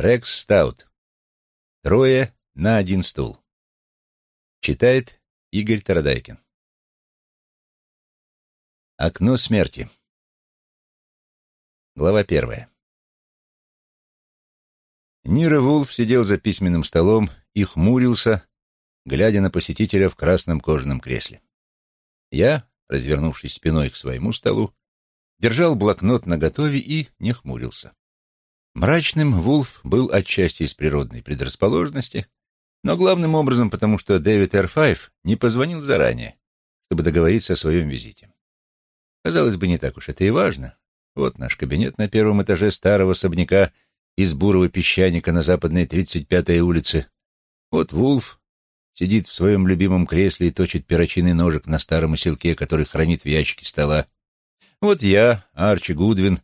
Рекс Стаут. Трое на один стул. Читает Игорь Тарадайкин. Окно смерти. Глава первая. Нира Вулф сидел за письменным столом и хмурился, глядя на посетителя в красном кожаном кресле. Я, развернувшись спиной к своему столу, держал блокнот наготове и не хмурился. Мрачным Вулф был отчасти из природной предрасположенности, но главным образом потому, что Дэвид Р. не позвонил заранее, чтобы договориться о своем визите. Казалось бы, не так уж это и важно. Вот наш кабинет на первом этаже старого особняка из бурого песчаника на западной 35-й улице. Вот Вулф сидит в своем любимом кресле и точит перочинный ножик на старом оселке, который хранит в ящике стола. Вот я, Арчи Гудвин,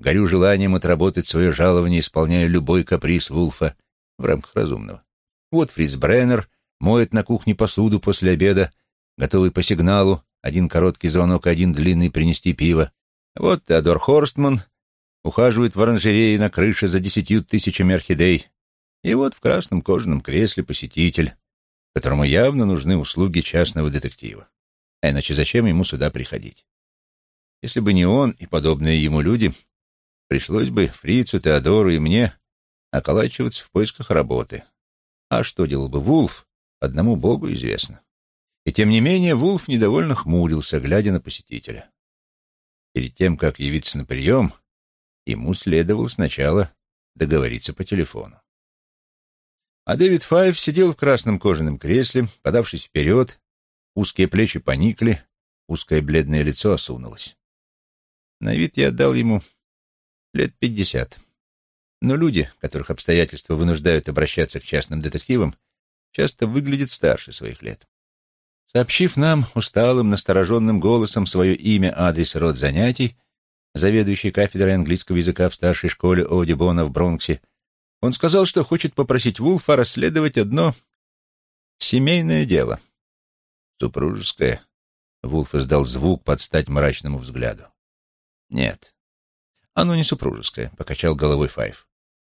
горю желанием отработать свое жалование, исполняя любой каприз Вулфа в рамках разумного. Вот Фриц Бреннер моет на кухне посуду после обеда, готовый по сигналу, один короткий звонок, один длинный принести пиво. Вот Теодор Хорстман ухаживает в оранжерее на крыше за десятью тысячами орхидей. И вот в красном кожаном кресле посетитель, которому явно нужны услуги частного детектива. А иначе зачем ему сюда приходить? Если бы не он и подобные ему люди, пришлось бы Фрицу, Теодору и мне околачиваться в поисках работы. А что делал бы Вулф, одному богу известно. И тем не менее Вулф недовольно хмурился, глядя на посетителя. Перед тем, как явиться на прием, ему следовало сначала договориться по телефону. А Дэвид Файв сидел в красном кожаном кресле, подавшись вперед, узкие плечи поникли, узкое бледное лицо осунулось. На вид я отдал ему лет пятьдесят. Но люди, которых обстоятельства вынуждают обращаться к частным детективам, часто выглядят старше своих лет. Сообщив нам усталым, настороженным голосом свое имя, адрес, род занятий, заведующий кафедрой английского языка в старшей школе О'Дибона в Бронксе, он сказал, что хочет попросить Вулфа расследовать одно семейное дело. Супружеское. Вулф издал звук под стать мрачному взгляду. Нет, оно не супружеское, покачал головой Файв.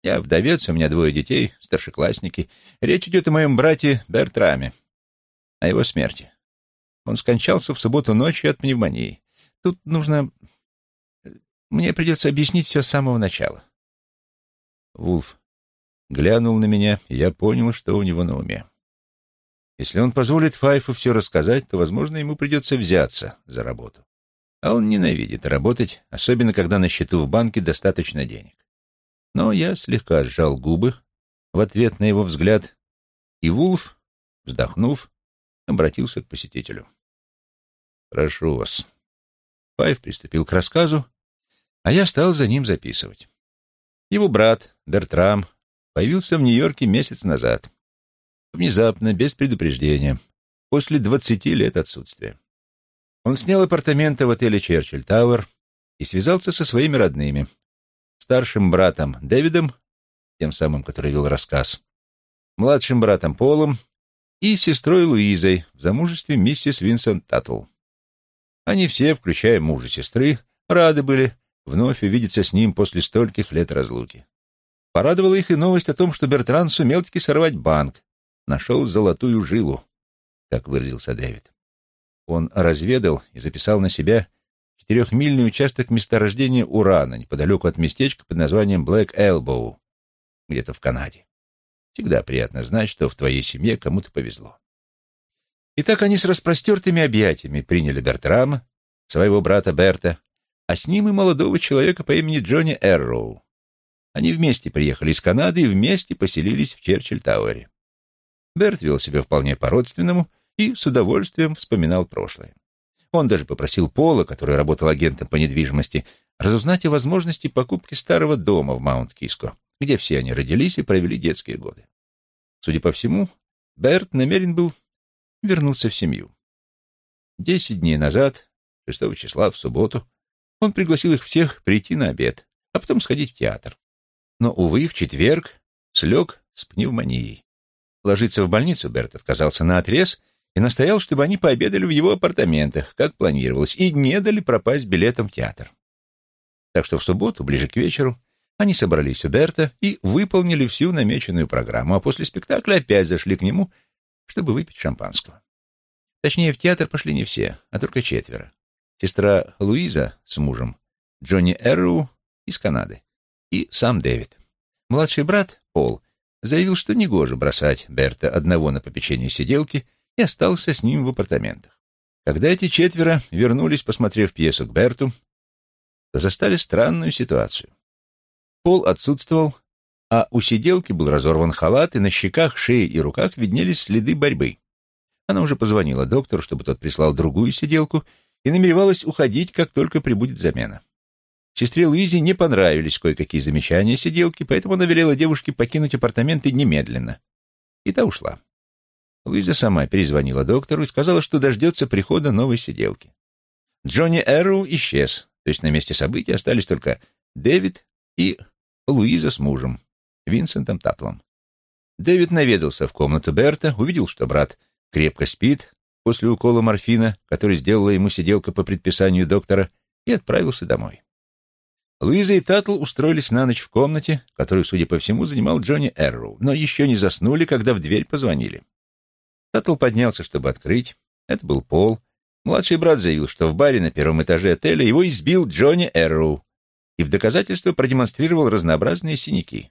Я вдовец, у меня двое детей, старшеклассники. Речь идет о моем брате Бертраме, о его смерти. Он скончался в субботу ночью от пневмонии. Тут нужно... Мне придется объяснить все с самого начала. Вулф глянул на меня, и я понял, что у него на уме. Если он позволит Файфу все рассказать, то, возможно, ему придется взяться за работу. А он ненавидит работать, особенно когда на счету в банке достаточно денег. Но я слегка сжал губы в ответ на его взгляд, и Вулф, вздохнув, обратился к посетителю. «Прошу вас». Пайв приступил к рассказу, а я стал за ним записывать. Его брат, Бертрам, появился в Нью-Йорке месяц назад. Внезапно, без предупреждения, после двадцати лет отсутствия. Он снял апартаменты в отеле «Черчилль Тауэр» и связался со своими родными, старшим братом Дэвидом, тем самым, который вел рассказ, младшим братом Полом и сестрой Луизой в замужестве миссис Винсент Таттл. Они все, включая мужа сестры, рады были вновь увидеться с ним после стольких лет разлуки. Порадовала их и новость о том, что Бертран сумел таки сорвать банк, нашел золотую жилу, как выразился Дэвид. Он разведал и записал на себя четырехмильный участок месторождения урана неподалеку от местечка под названием Блэк Элбоу, где-то в Канаде. Всегда приятно знать, что в твоей семье кому-то повезло. И так они с распростертыми объятиями приняли Бертрама, своего брата Берта, а с ним и молодого человека по имени Джонни Эрроу. Они вместе приехали из Канады и вместе поселились в Черчилль-Тауэре. Берт вел себя вполне по-родственному и с удовольствием вспоминал прошлое. Он даже попросил Пола, который работал агентом по недвижимости, разузнать о возможности покупки старого дома в Маунт-Киско, где все они родились и провели детские годы. Судя по всему, Берт намерен был вернуться в семью. Десять дней назад, 6 числа, в субботу, он пригласил их всех прийти на обед, а потом сходить в театр. Но, увы, в четверг слег с пневмонией. Ложиться в больницу Берт отказался на отрез и настоял, чтобы они пообедали в его апартаментах, как планировалось, и не дали пропасть билетом в театр. Так что в субботу, ближе к вечеру, Они собрались у Берта и выполнили всю намеченную программу, а после спектакля опять зашли к нему, чтобы выпить шампанского. Точнее, в театр пошли не все, а только четверо. Сестра Луиза с мужем, Джонни Эрроу из Канады и сам Дэвид. Младший брат, Пол, заявил, что негоже бросать Берта одного на попечение сиделки и остался с ним в апартаментах. Когда эти четверо вернулись, посмотрев пьесу к Берту, то застали странную ситуацию. Пол отсутствовал, а у сиделки был разорван халат, и на щеках, шее и руках виднелись следы борьбы. Она уже позвонила доктору, чтобы тот прислал другую сиделку, и намеревалась уходить, как только прибудет замена. Сестре Луизе не понравились кое-какие замечания сиделки, поэтому она велела девушке покинуть апартаменты немедленно. И та ушла. Луиза сама перезвонила доктору и сказала, что дождется прихода новой сиделки. Джонни Эрроу исчез, то есть на месте событий остались только Дэвид и Луиза с мужем, Винсентом Татлом. Дэвид наведался в комнату Берта, увидел, что брат крепко спит после укола морфина, который сделала ему сиделка по предписанию доктора, и отправился домой. Луиза и Татл устроились на ночь в комнате, которую, судя по всему, занимал Джонни Эрроу, но еще не заснули, когда в дверь позвонили. Татл поднялся, чтобы открыть. Это был Пол. Младший брат заявил, что в баре на первом этаже отеля его избил Джонни Эрроу, и в доказательство продемонстрировал разнообразные синяки.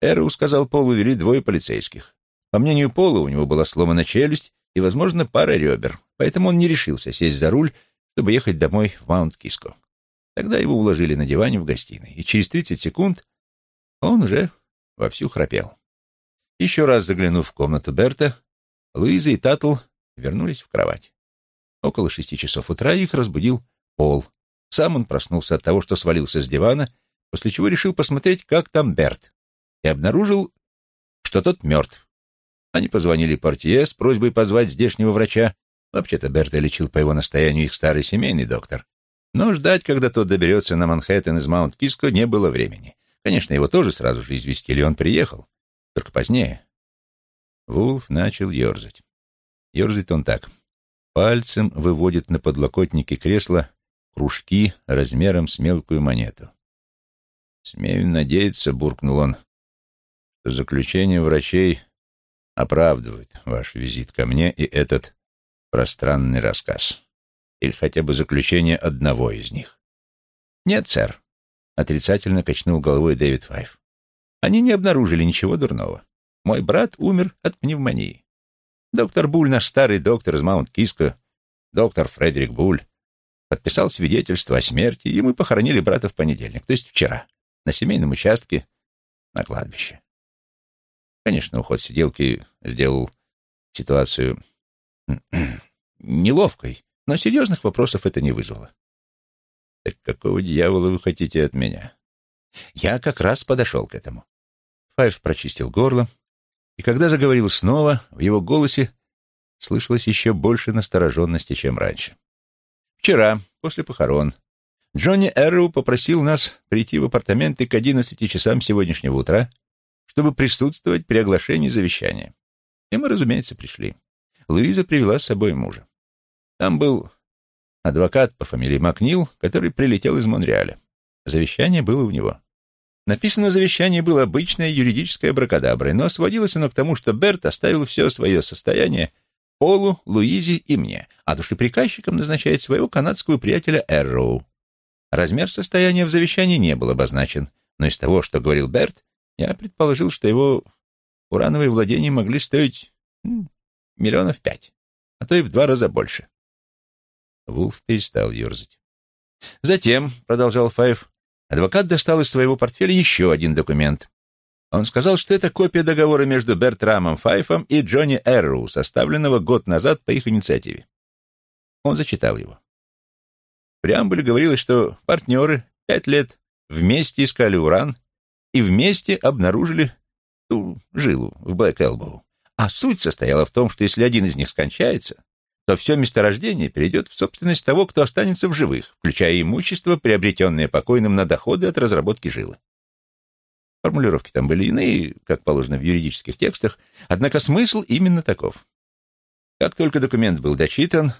Эру, сказал Полу, вели двое полицейских. По мнению Пола, у него была сломана челюсть и, возможно, пара ребер, поэтому он не решился сесть за руль, чтобы ехать домой в Маунт-Киско. Тогда его уложили на диване в гостиной, и через 30 секунд он уже вовсю храпел. Еще раз заглянув в комнату Берта, Луиза и Татл вернулись в кровать. Около шести часов утра их разбудил Пол, сам он проснулся от того, что свалился с дивана, после чего решил посмотреть, как там Берт, и обнаружил, что тот мертв. Они позвонили портье с просьбой позвать здешнего врача. Вообще-то Берта лечил по его настоянию их старый семейный доктор. Но ждать, когда тот доберется на Манхэттен из Маунт-Киско, не было времени. Конечно, его тоже сразу же известили, он приехал. Только позднее. Вулф начал ерзать. Ерзает он так. Пальцем выводит на подлокотнике кресла кружки размером с мелкую монету. «Смею надеяться», — буркнул он, — «что заключение врачей оправдывает ваш визит ко мне и этот пространный рассказ. Или хотя бы заключение одного из них». «Нет, сэр», — отрицательно качнул головой Дэвид Файв. «Они не обнаружили ничего дурного. Мой брат умер от пневмонии. Доктор Буль, наш старый доктор из Маунт-Киско, доктор Фредерик Буль, подписал свидетельство о смерти, и мы похоронили брата в понедельник, то есть вчера, на семейном участке на кладбище. Конечно, уход сиделки сделал ситуацию неловкой, но серьезных вопросов это не вызвало. «Так какого дьявола вы хотите от меня?» Я как раз подошел к этому. Файв прочистил горло, и когда заговорил снова, в его голосе слышалось еще больше настороженности, чем раньше. Вчера, после похорон, Джонни Эрроу попросил нас прийти в апартаменты к одиннадцати часам сегодняшнего утра, чтобы присутствовать при оглашении завещания. И мы, разумеется, пришли. Луиза привела с собой мужа. Там был адвокат по фамилии Макнил, который прилетел из Монреаля. Завещание было у него. Написано завещание было обычное юридическое бракодаброе, но сводилось оно к тому, что Берт оставил все свое состояние Полу, Луизе и мне, а душеприказчиком назначает своего канадского приятеля Эрроу. Размер состояния в завещании не был обозначен, но из того, что говорил Берт, я предположил, что его урановые владения могли стоить миллионов пять, а то и в два раза больше. Вулф перестал ерзать. Затем, — продолжал Файв, — адвокат достал из своего портфеля еще один документ. Он сказал, что это копия договора между Бертрамом Файфом и Джонни Эрру, составленного год назад по их инициативе. Он зачитал его. В преамбуле говорилось, что партнеры пять лет вместе искали уран и вместе обнаружили ту жилу в Блэк Элбоу. А суть состояла в том, что если один из них скончается, то все месторождение перейдет в собственность того, кто останется в живых, включая имущество, приобретенное покойным на доходы от разработки жилы. Формулировки там были иные, как положено в юридических текстах, однако смысл именно таков. Как только документ был дочитан,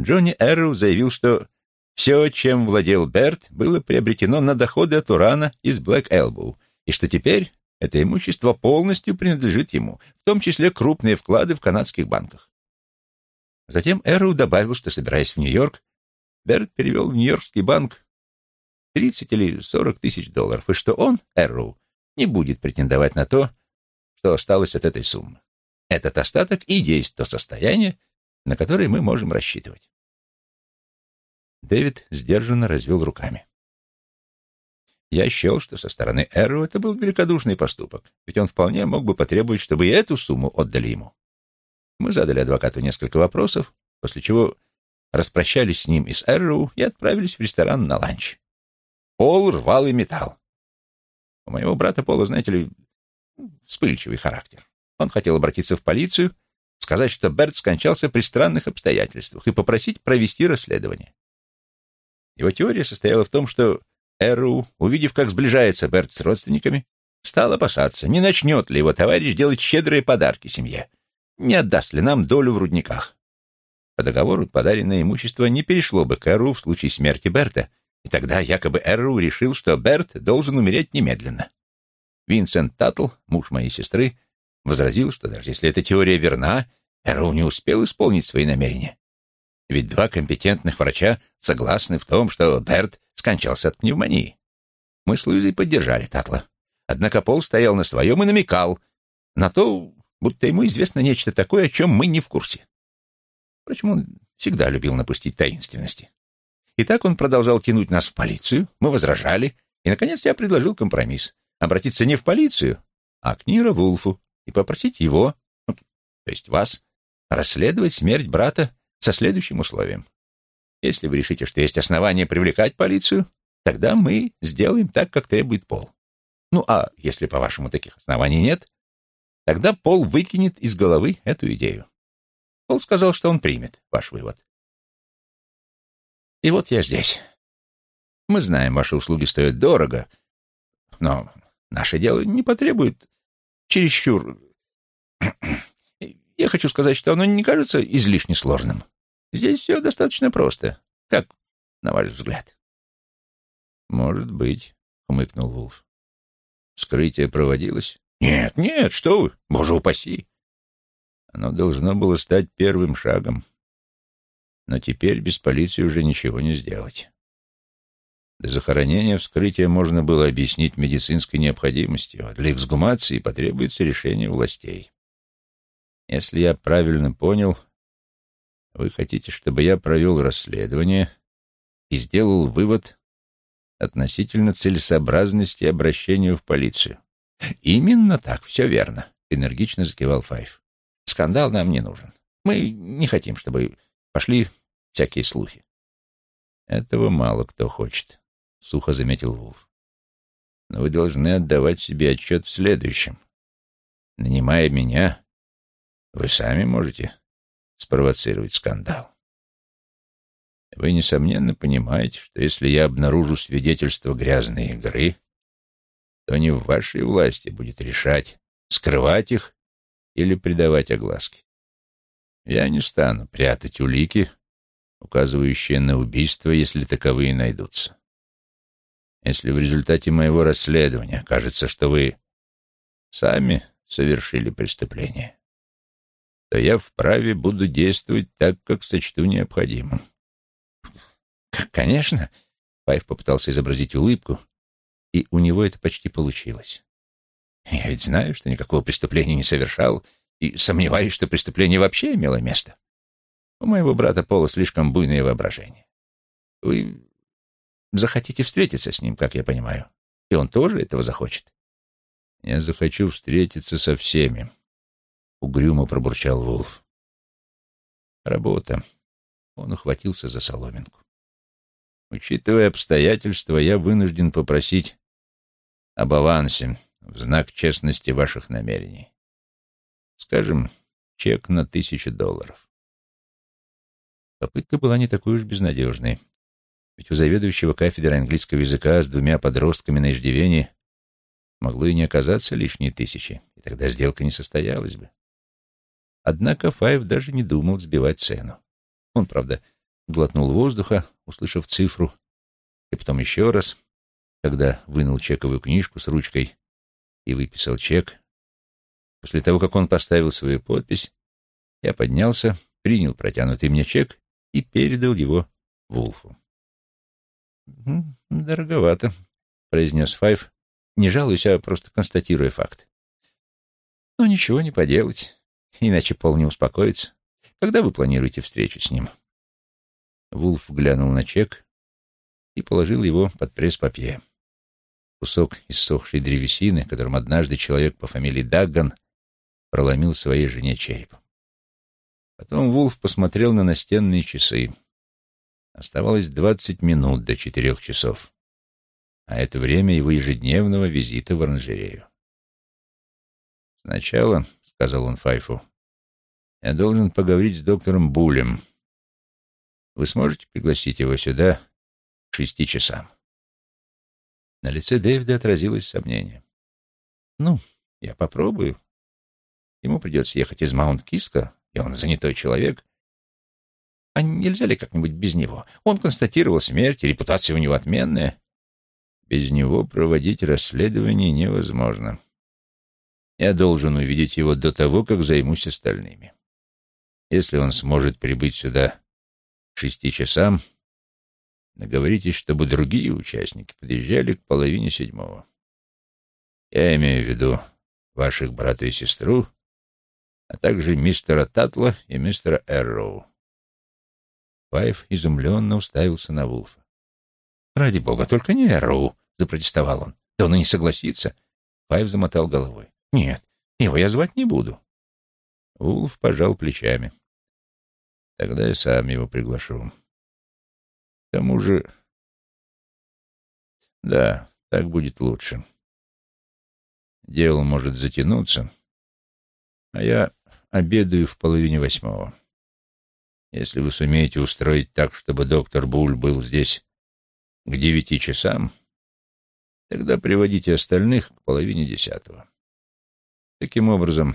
Джонни Эрроу заявил, что все, чем владел Берт, было приобретено на доходы от урана из Блэк Элбоу, и что теперь это имущество полностью принадлежит ему, в том числе крупные вклады в канадских банках. Затем Эрроу добавил, что, собираясь в Нью-Йорк, Берт перевел в Нью-Йоркский банк 30 или 40 тысяч долларов, и что он, Эрроу, не будет претендовать на то, что осталось от этой суммы. Этот остаток и есть то состояние, на которое мы можем рассчитывать. Дэвид сдержанно развел руками. Я счел, что со стороны Эру это был великодушный поступок, ведь он вполне мог бы потребовать, чтобы и эту сумму отдали ему. Мы задали адвокату несколько вопросов, после чего распрощались с ним и с Эрроу и отправились в ресторан на ланч. Пол рвал и металл. У моего брата Пола, знаете ли, вспыльчивый характер. Он хотел обратиться в полицию, сказать, что Берт скончался при странных обстоятельствах и попросить провести расследование. Его теория состояла в том, что Эру, увидев, как сближается Берт с родственниками, стал опасаться, не начнет ли его товарищ делать щедрые подарки семье, не отдаст ли нам долю в рудниках. По договору подаренное имущество не перешло бы к Эру в случае смерти Берта, и тогда якобы Эру решил, что Берт должен умереть немедленно. Винсент Таттл, муж моей сестры, возразил, что даже если эта теория верна, Эру не успел исполнить свои намерения. Ведь два компетентных врача согласны в том, что Берт скончался от пневмонии. Мы с Луизой поддержали Татла. Однако Пол стоял на своем и намекал на то, будто ему известно нечто такое, о чем мы не в курсе. Впрочем, он всегда любил напустить таинственности. И так он продолжал тянуть нас в полицию, мы возражали, и, наконец, я предложил компромисс — обратиться не в полицию, а к Нира Вулфу и попросить его, ну, то есть вас, расследовать смерть брата со следующим условием. Если вы решите, что есть основания привлекать полицию, тогда мы сделаем так, как требует Пол. Ну, а если, по-вашему, таких оснований нет, тогда Пол выкинет из головы эту идею. Пол сказал, что он примет ваш вывод. И вот я здесь. Мы знаем, ваши услуги стоят дорого, но наше дело не потребует чересчур... Я хочу сказать, что оно не кажется излишне сложным. Здесь все достаточно просто. Как, на ваш взгляд? Может быть, хмыкнул Вулф. Вскрытие проводилось? Нет, нет, что вы, боже упаси. Оно должно было стать первым шагом. Но теперь без полиции уже ничего не сделать. До захоронения вскрытия можно было объяснить медицинской необходимостью, а для эксгумации потребуется решение властей. Если я правильно понял, вы хотите, чтобы я провел расследование и сделал вывод относительно целесообразности обращения в полицию. Именно так, все верно, энергично закивал Файв. Скандал нам не нужен. Мы не хотим, чтобы пошли всякие слухи. Этого мало кто хочет, сухо заметил Вулф. Но вы должны отдавать себе отчет в следующем. Нанимая меня, вы сами можете спровоцировать скандал. Вы, несомненно, понимаете, что если я обнаружу свидетельство грязной игры, то не в вашей власти будет решать, скрывать их или придавать огласке. Я не стану прятать улики, указывающие на убийство, если таковые найдутся. Если в результате моего расследования окажется, что вы сами совершили преступление, то я вправе буду действовать так, как сочту необходимым. Конечно, Пайв попытался изобразить улыбку, и у него это почти получилось. Я ведь знаю, что никакого преступления не совершал, и сомневаюсь, что преступление вообще имело место. У моего брата Пола слишком буйное воображение. Вы захотите встретиться с ним, как я понимаю, и он тоже этого захочет. Я захочу встретиться со всеми, — угрюмо пробурчал Вулф. «Работа». Он ухватился за соломинку. «Учитывая обстоятельства, я вынужден попросить об авансе в знак честности ваших намерений. Скажем, чек на тысячу долларов». Попытка была не такой уж безнадежной, ведь у заведующего кафедры английского языка с двумя подростками на иждивении могло и не оказаться лишние тысячи, и тогда сделка не состоялась бы. Однако Файв даже не думал сбивать цену. Он, правда, глотнул воздуха, услышав цифру, и потом еще раз, когда вынул чековую книжку с ручкой и выписал чек. После того, как он поставил свою подпись, я поднялся, принял протянутый мне чек и передал его Вулфу. «Дороговато», — произнес Файв, не жалуюсь, а просто констатируя факт. «Ну, ничего не поделать, иначе Пол не успокоится. Когда вы планируете встречу с ним?» Вулф глянул на чек и положил его под пресс-папье. Кусок иссохшей древесины, которым однажды человек по фамилии Дагган проломил своей жене череп. Потом Вулф посмотрел на настенные часы. Оставалось двадцать минут до четырех часов, а это время его ежедневного визита в оранжерею. «Сначала», — сказал он Файфу, — «я должен поговорить с доктором Булем. Вы сможете пригласить его сюда к шести часам?» На лице Дэвида отразилось сомнение. «Ну, я попробую. Ему придется ехать из Маунт-Киско, и он занятой человек. А нельзя ли как-нибудь без него? Он констатировал смерть, и репутация у него отменная. Без него проводить расследование невозможно. Я должен увидеть его до того, как займусь остальными. Если он сможет прибыть сюда к шести часам, договоритесь, чтобы другие участники подъезжали к половине седьмого. Я имею в виду ваших брата и сестру, а также мистера Татла и мистера Эрроу. Файв изумленно уставился на Вулфа. «Ради бога, только не Эрроу!» — запротестовал он. «Да он и не согласится!» Файв замотал головой. «Нет, его я звать не буду». Вулф пожал плечами. «Тогда я сам его приглашу. К тому же... Да, так будет лучше. Дело может затянуться, а я обедаю в половине восьмого. Если вы сумеете устроить так, чтобы доктор Буль был здесь к девяти часам, тогда приводите остальных к половине десятого. Таким образом,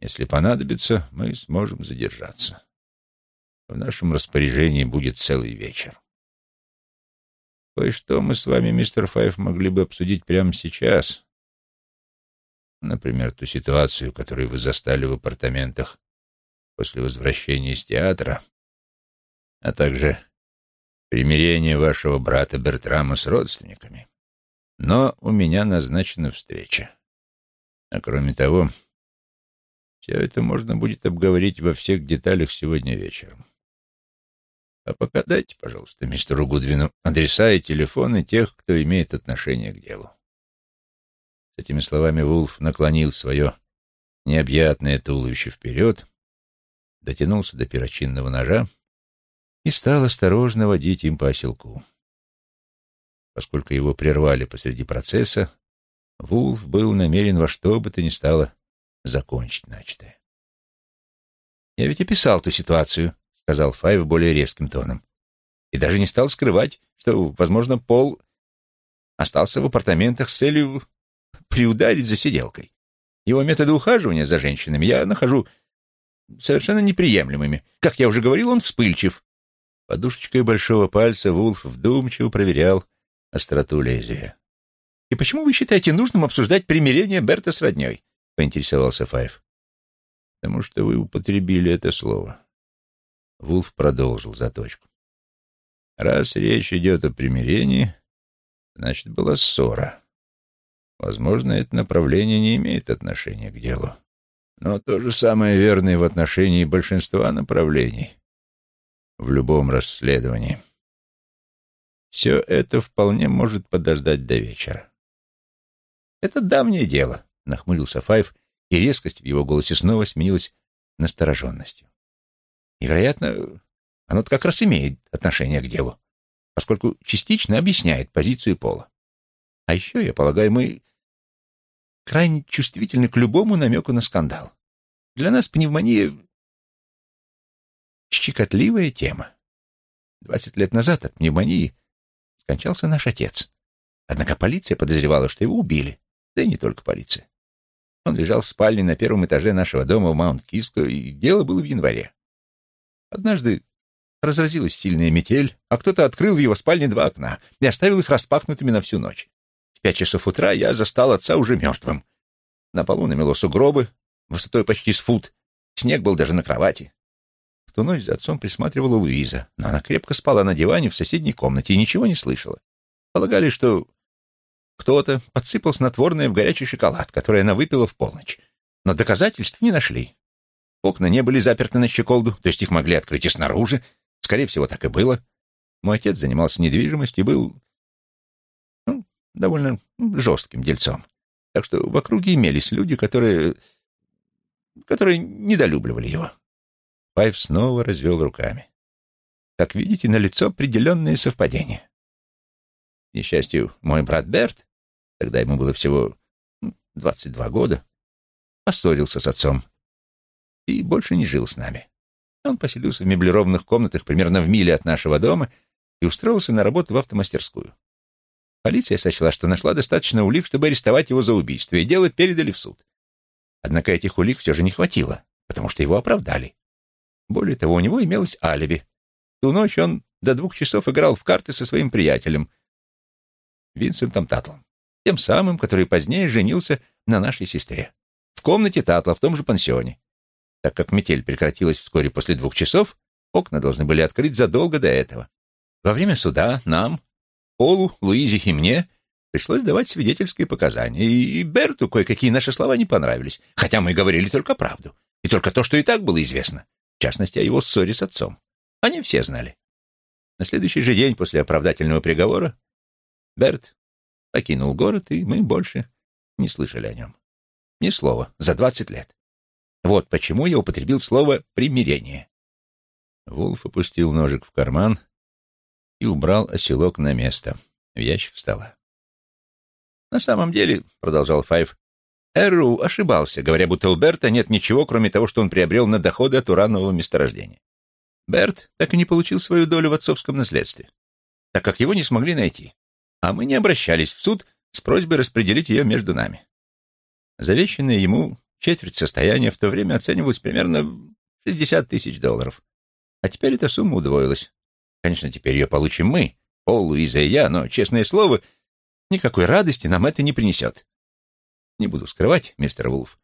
если понадобится, мы сможем задержаться. В нашем распоряжении будет целый вечер. Кое-что мы с вами, мистер Файф, могли бы обсудить прямо сейчас. Например, ту ситуацию, которую вы застали в апартаментах после возвращения из театра, а также примирение вашего брата Бертрама с родственниками. Но у меня назначена встреча. А кроме того, все это можно будет обговорить во всех деталях сегодня вечером. А пока дайте, пожалуйста, мистеру Гудвину адреса и телефоны тех, кто имеет отношение к делу. С этими словами Вулф наклонил свое необъятное туловище вперед, дотянулся до перочинного ножа и стал осторожно водить им по оселку. Поскольку его прервали посреди процесса, Вулф был намерен во что бы то ни стало закончить начатое. «Я ведь описал ту ситуацию», — сказал Файв более резким тоном, «и даже не стал скрывать, что, возможно, Пол остался в апартаментах с целью приударить за сиделкой. Его методы ухаживания за женщинами я нахожу совершенно неприемлемыми. Как я уже говорил, он вспыльчив. Подушечкой большого пальца Вулф вдумчиво проверял остроту лезвия. «И почему вы считаете нужным обсуждать примирение Берта с родней?» — поинтересовался Файв. «Потому что вы употребили это слово». Вулф продолжил заточку. «Раз речь идет о примирении, значит, была ссора. Возможно, это направление не имеет отношения к делу. Но то же самое верно и в отношении большинства направлений в любом расследовании. Все это вполне может подождать до вечера. «Это давнее дело», — нахмурился Файв, и резкость в его голосе снова сменилась настороженностью. «И, вероятно, оно как раз имеет отношение к делу, поскольку частично объясняет позицию Пола. А еще, я полагаю, мы крайне чувствительны к любому намеку на скандал. Для нас пневмония — щекотливая тема. Двадцать лет назад от пневмонии скончался наш отец. Однако полиция подозревала, что его убили. Да и не только полиция. Он лежал в спальне на первом этаже нашего дома в Маунт-Киско, и дело было в январе. Однажды разразилась сильная метель, а кто-то открыл в его спальне два окна и оставил их распахнутыми на всю ночь. В пять часов утра я застал отца уже мертвым. На полу намело сугробы, высотой почти с фут. Снег был даже на кровати. В ту ночь за отцом присматривала Луиза, но она крепко спала на диване в соседней комнате и ничего не слышала. Полагали, что кто-то подсыпал снотворное в горячий шоколад, который она выпила в полночь. Но доказательств не нашли. Окна не были заперты на щеколду, то есть их могли открыть и снаружи. Скорее всего, так и было. Мой отец занимался недвижимостью и был ну, довольно жестким дельцом. Так что в округе имелись люди, которые... которые недолюбливали его. Пайв снова развел руками. Как видите, налицо определенные совпадения. К несчастью, мой брат Берт, тогда ему было всего 22 года, поссорился с отцом и больше не жил с нами. Он поселился в меблированных комнатах примерно в миле от нашего дома и устроился на работу в автомастерскую. Полиция сочла, что нашла достаточно улик, чтобы арестовать его за убийство, и дело передали в суд. Однако этих улик все же не хватило, потому что его оправдали. Более того, у него имелось алиби. Ту ночь он до двух часов играл в карты со своим приятелем, Винсентом Татлом, тем самым, который позднее женился на нашей сестре. В комнате Татла, в том же пансионе. Так как метель прекратилась вскоре после двух часов, окна должны были открыть задолго до этого. Во время суда нам, Полу, Луизе и мне пришлось давать свидетельские показания, и Берту кое-какие наши слова не понравились, хотя мы говорили только правду, и только то, что и так было известно, в частности, о его ссоре с отцом. Они все знали. На следующий же день после оправдательного приговора Берт покинул город, и мы больше не слышали о нем. Ни слова за двадцать лет. Вот почему я употребил слово «примирение». Вулф опустил ножик в карман и убрал оселок на место, в ящик стола. «На самом деле», — продолжал Файв, — Эрру ошибался, говоря, будто у Берта нет ничего, кроме того, что он приобрел на доходы от уранового месторождения. Берт так и не получил свою долю в отцовском наследстве, так как его не смогли найти, а мы не обращались в суд с просьбой распределить ее между нами. Завещанное ему четверть состояния в то время оценивалось примерно 60 тысяч долларов, а теперь эта сумма удвоилась. Конечно, теперь ее получим мы, Пол, Луиза и я, но, честное слово, никакой радости нам это не принесет. Не буду скрывать, мистер Вулф.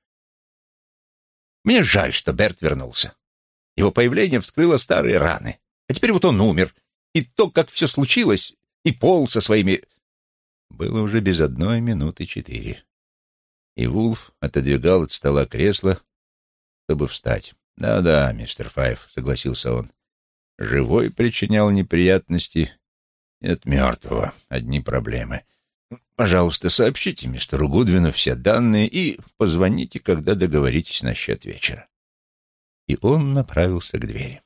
Мне жаль, что Берт вернулся. Его появление вскрыло старые раны. А теперь вот он умер. И то, как все случилось, и Пол со своими... Было уже без одной минуты четыре. И Вулф отодвигал от стола кресло, чтобы встать. «Да-да, мистер Файв», — согласился он. Живой причинял неприятности, нет мертвого, одни проблемы. Пожалуйста, сообщите мистеру Гудвину все данные и позвоните, когда договоритесь насчет вечера. И он направился к двери.